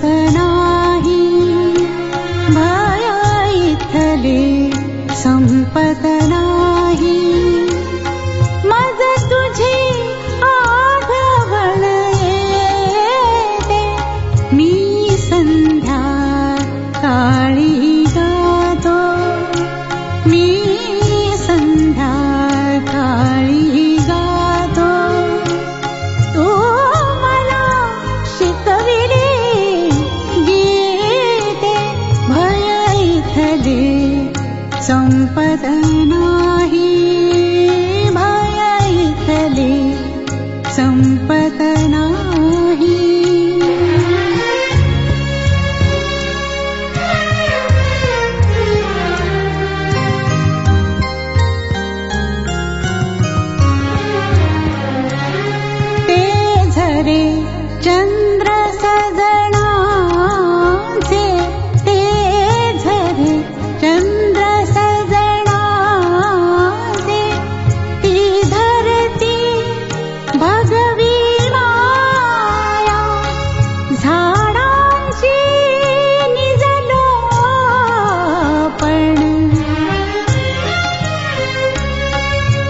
संपदनाहि भयाइथले संपदनाहि नाही भय नाही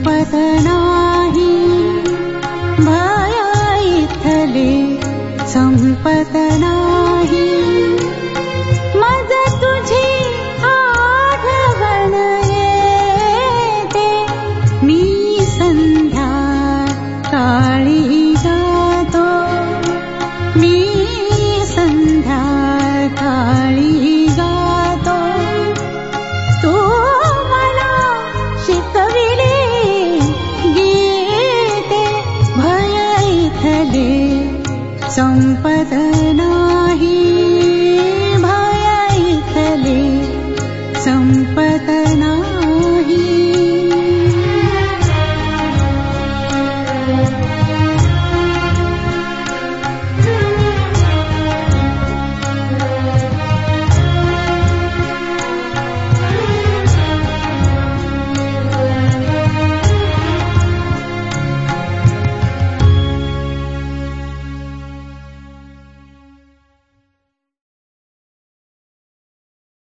संपत नाही भय इथले नाही पद